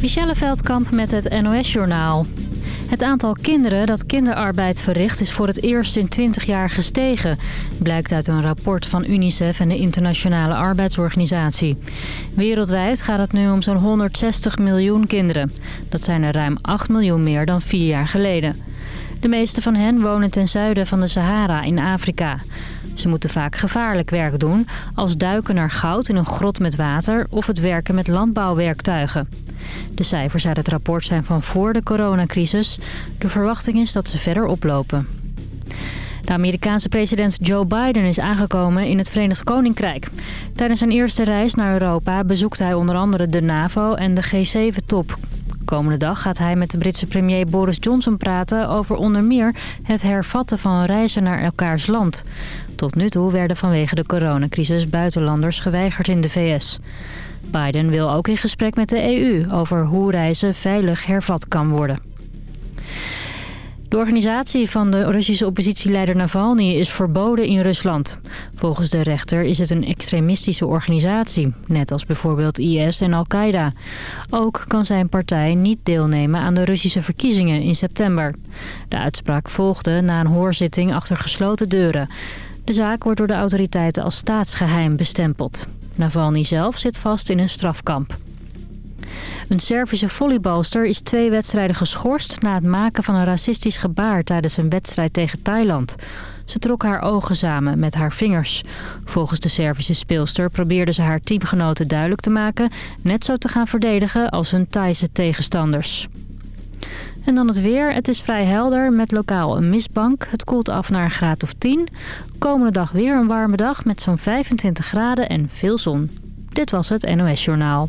Michelle Veldkamp met het NOS-journaal. Het aantal kinderen dat kinderarbeid verricht is voor het eerst in 20 jaar gestegen. Blijkt uit een rapport van UNICEF en de Internationale Arbeidsorganisatie. Wereldwijd gaat het nu om zo'n 160 miljoen kinderen. Dat zijn er ruim 8 miljoen meer dan vier jaar geleden. De meeste van hen wonen ten zuiden van de Sahara in Afrika. Ze moeten vaak gevaarlijk werk doen, als duiken naar goud in een grot met water of het werken met landbouwwerktuigen. De cijfers uit het rapport zijn van voor de coronacrisis. De verwachting is dat ze verder oplopen. De Amerikaanse president Joe Biden is aangekomen in het Verenigd Koninkrijk. Tijdens zijn eerste reis naar Europa bezoekt hij onder andere de NAVO en de G7-top. Komende dag gaat hij met de Britse premier Boris Johnson praten over onder meer het hervatten van reizen naar elkaars land. Tot nu toe werden vanwege de coronacrisis buitenlanders geweigerd in de VS. Biden wil ook in gesprek met de EU over hoe reizen veilig hervat kan worden. De organisatie van de Russische oppositieleider Navalny is verboden in Rusland. Volgens de rechter is het een extremistische organisatie, net als bijvoorbeeld IS en Al-Qaeda. Ook kan zijn partij niet deelnemen aan de Russische verkiezingen in september. De uitspraak volgde na een hoorzitting achter gesloten deuren. De zaak wordt door de autoriteiten als staatsgeheim bestempeld. Navalny zelf zit vast in een strafkamp. Een Servische volleybalster is twee wedstrijden geschorst... na het maken van een racistisch gebaar tijdens een wedstrijd tegen Thailand. Ze trok haar ogen samen met haar vingers. Volgens de Servische speelster probeerde ze haar teamgenoten duidelijk te maken... net zo te gaan verdedigen als hun Thaise tegenstanders. En dan het weer. Het is vrij helder met lokaal een mistbank. Het koelt af naar een graad of 10. Komende dag weer een warme dag met zo'n 25 graden en veel zon. Dit was het NOS Journaal.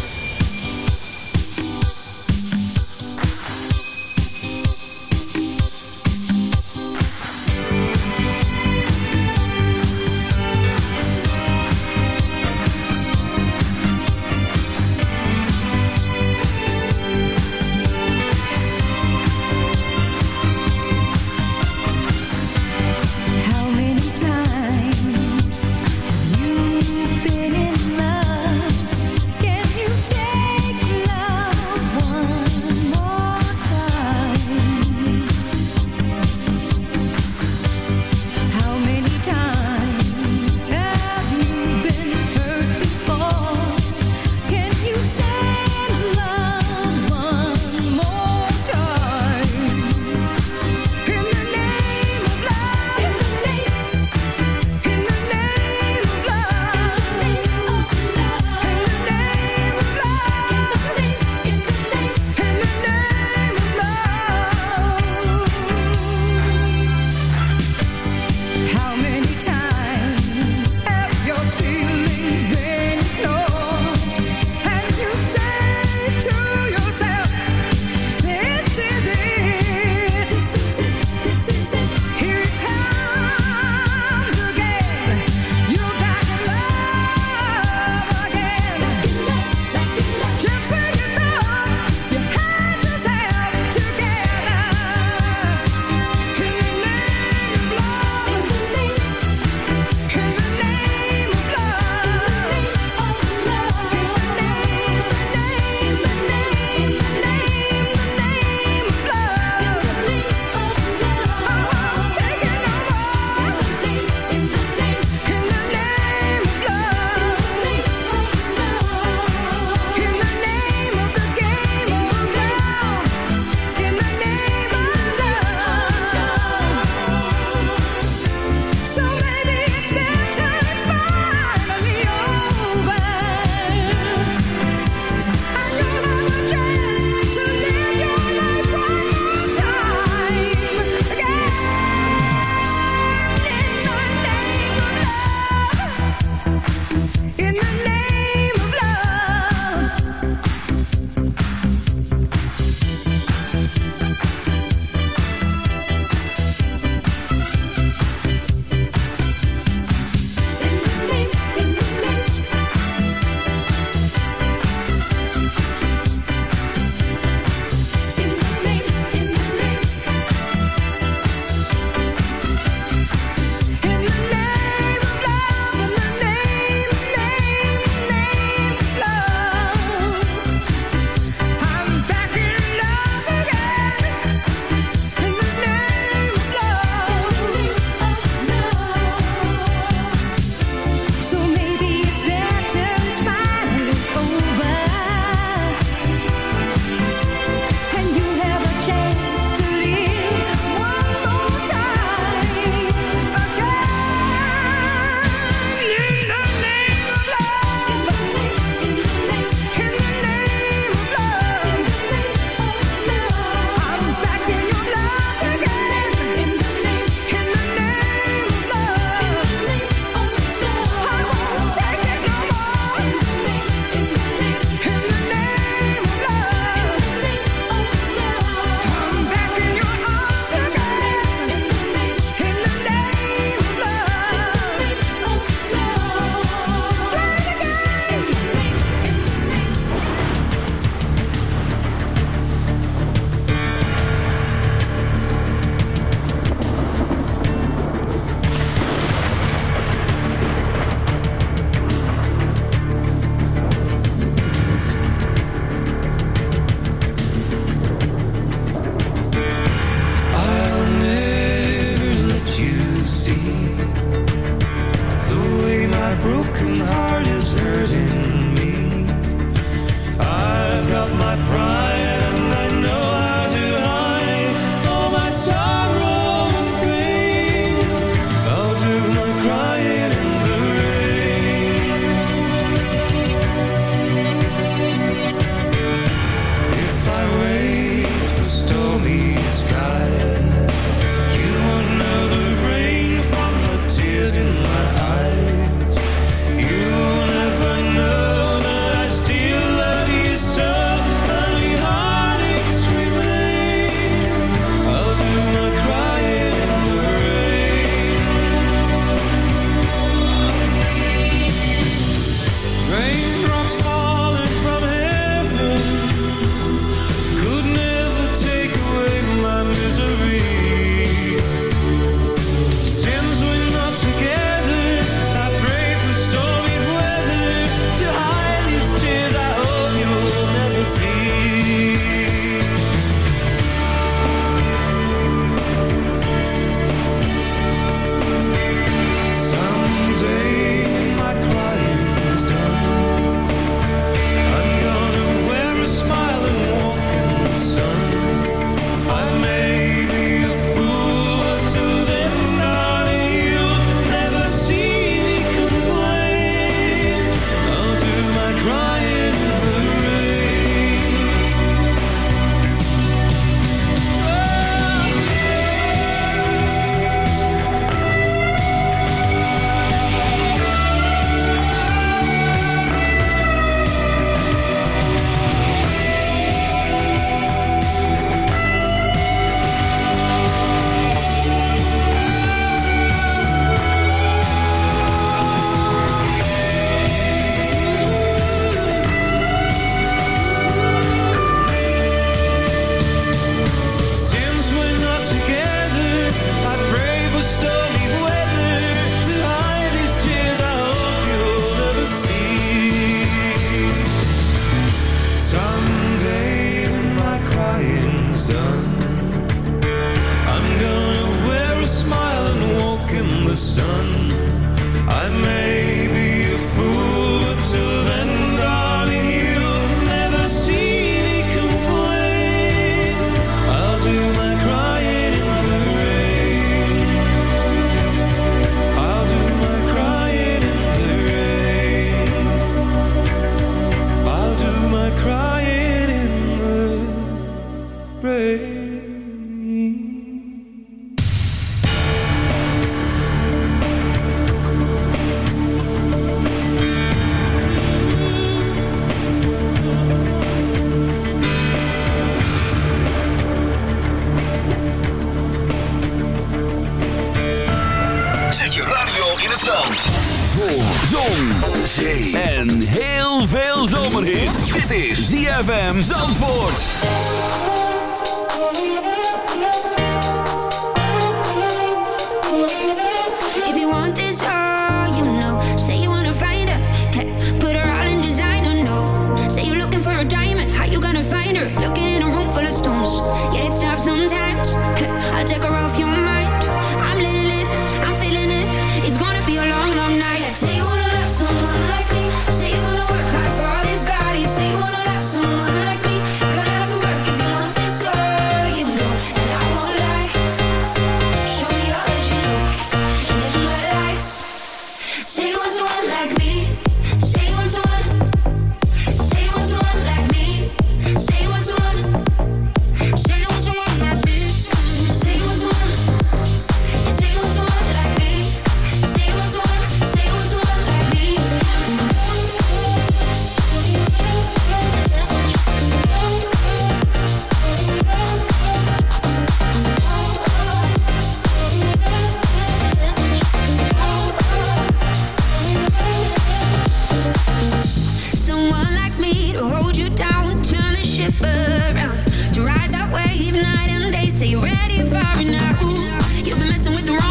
messing with the wrong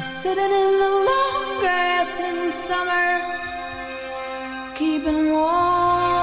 Sitting in the long grass in summer, keeping warm.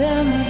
tell me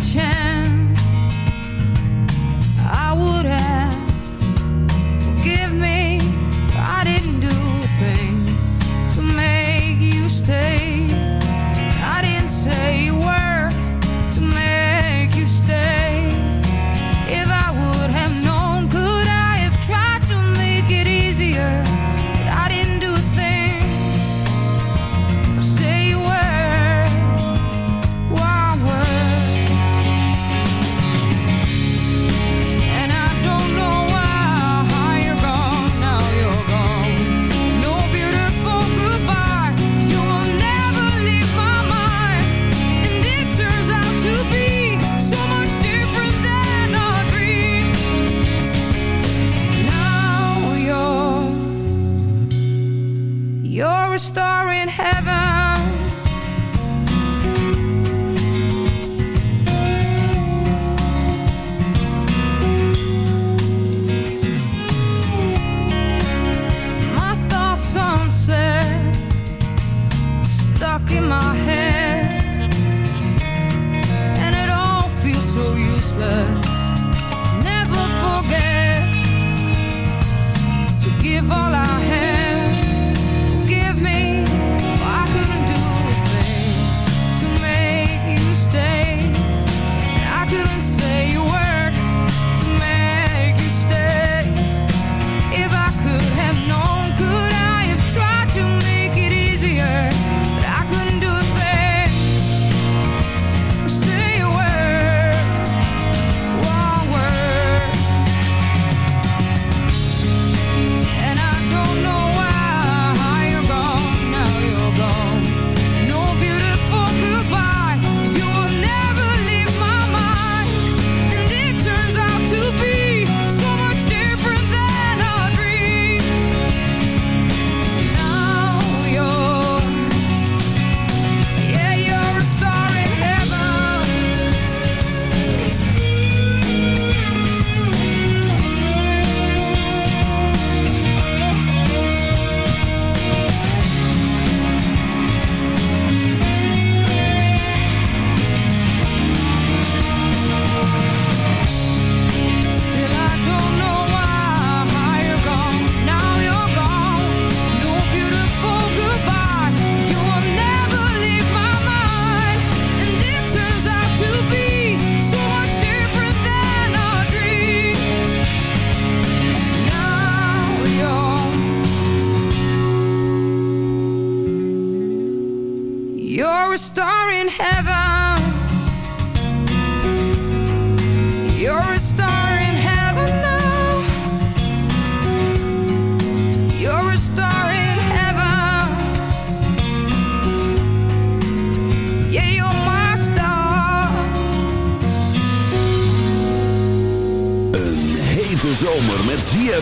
chance.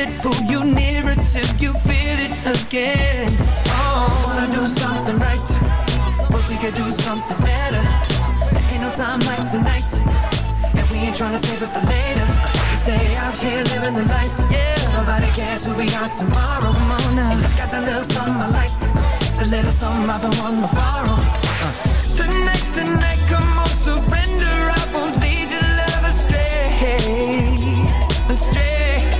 it, pull you nearer till you feel it again. Oh, wanna do something right, but we could do something better. There ain't no time like tonight, and we ain't trying to save it for later. We stay out here living the life, yeah. Nobody cares who we are tomorrow. Come on now. And I got that little something I like, the little something I've been wanting to borrow. Uh. Tonight's the night, come on, surrender. I won't lead your love astray, astray.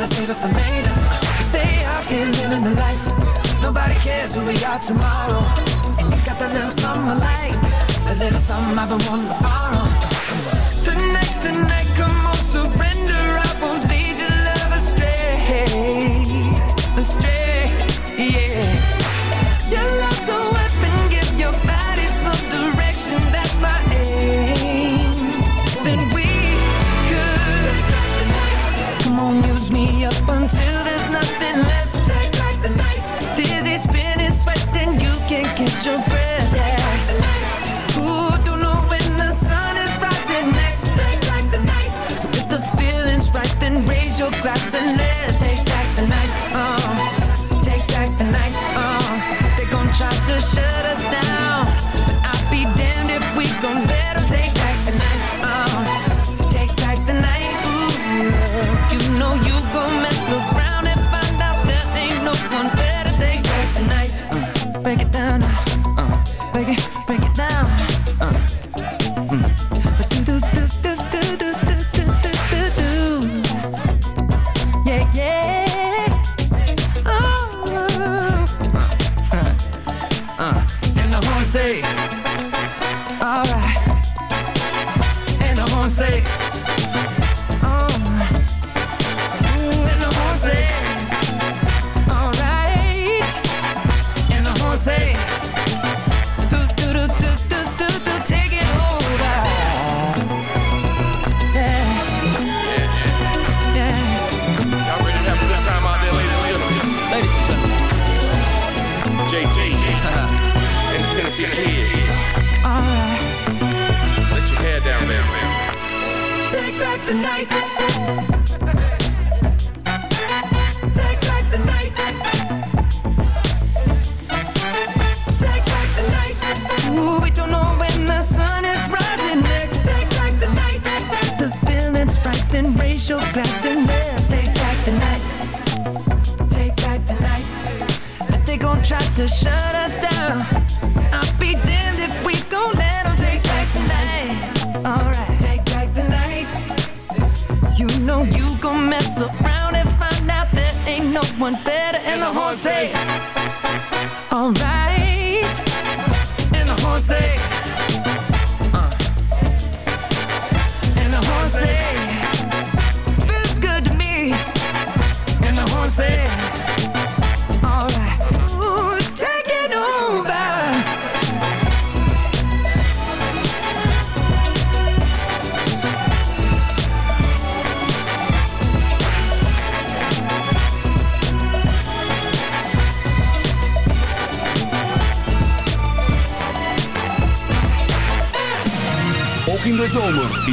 to save for later. Stay out here living the life. Nobody cares who we are tomorrow. And you got that little something I like, that little something I've been wanting to borrow. Tonight's the night, come on, surrender. I won't lead your love astray, astray, yeah. Your glass and let's take the. Take back the night. Take back the night. Ooh, we don't know when the sun is rising next. Take back the night. The feeling's right, then raise your glass and let's take back the night. Take back the night. But they gon' try to say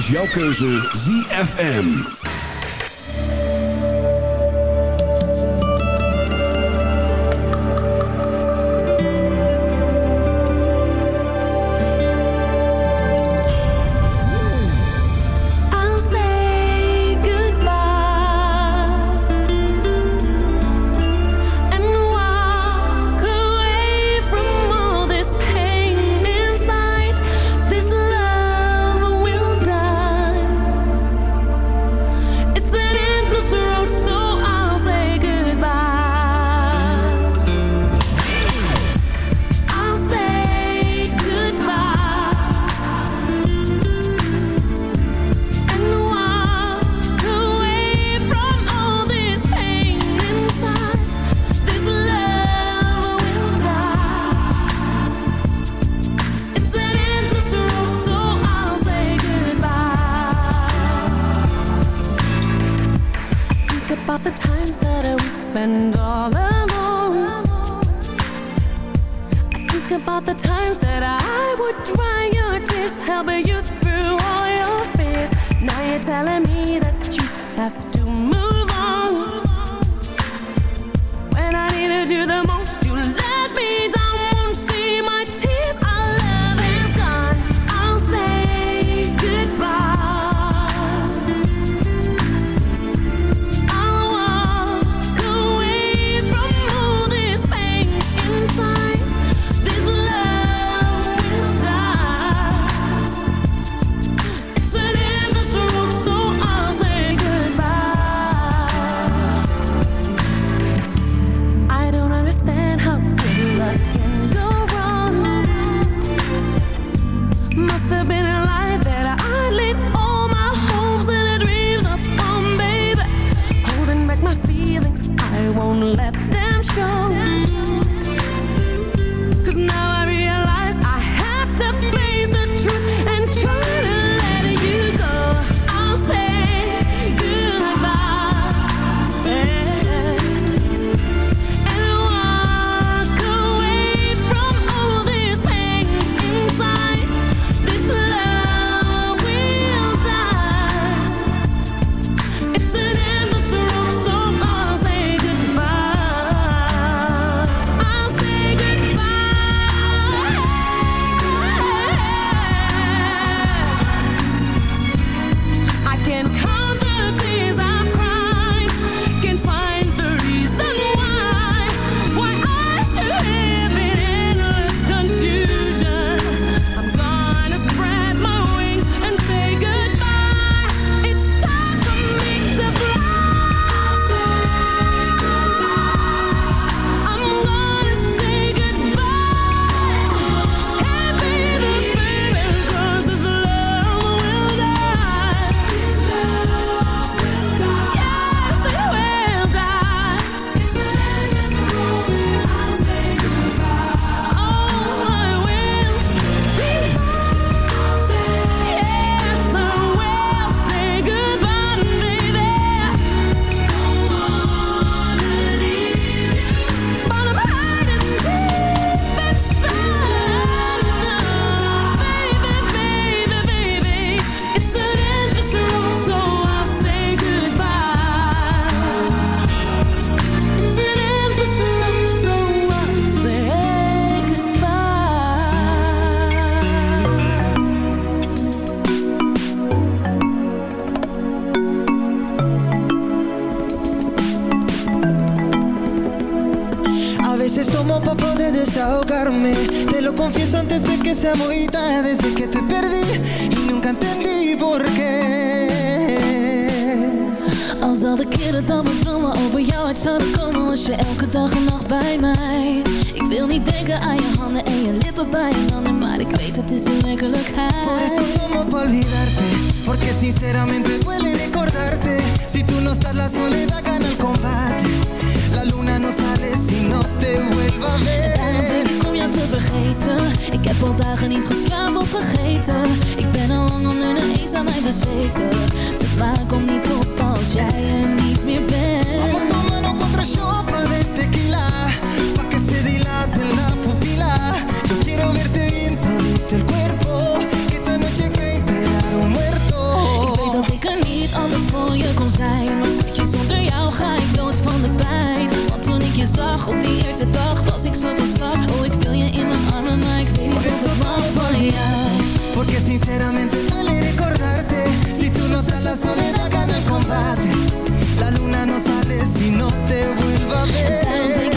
jouw keuze ZFM. wil niet denken aan je handen en je lippen bij je handen Maar ik weet het is de werkelijkheid. Por eso tomo pa olvidarte Porque sinceramente duele recordarte. Si tú no estás la soledad gana el combate. La luna no sale si no te vuelva a ver. Ik te vergeten. Ik heb al dagen niet geslapen of vergeten. Ik ben al lang onder de eens aan mij bezweken. De maan komt niet op als jij er niet meer bent. Dood van de pijn. Want toen ik je zag op die eerste dag Was ik zo van slag. Oh, ik wil je in mijn armen Maar ik weet niet wat ik mag van jou. Porque sinceramente duele recordarte. Si tú no estás la soledad gana el combate. La luna no sale si no te vuelva a ver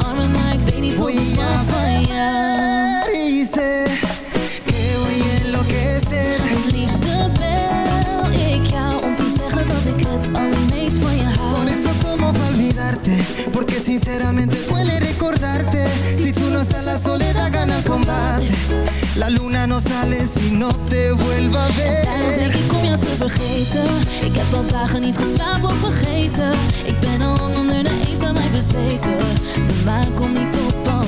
Voy a ver y sé que voy a enloquecer Het liefste bel ik jou Om te zeggen dat ik het allermeest van je Por hou eso como pa' olvidarte Porque sinceramente duele recordarte Si tú no estás la soledad gana el combate La luna no sale si no te vuelva a Daarom denk ver ik om jou te vergeten Ik heb al dagen niet geslapen of vergeten Ik ben al onder de eens aan mij bezweken. De maan komt niet op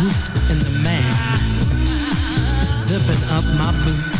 root and the man. Zipping up my boots.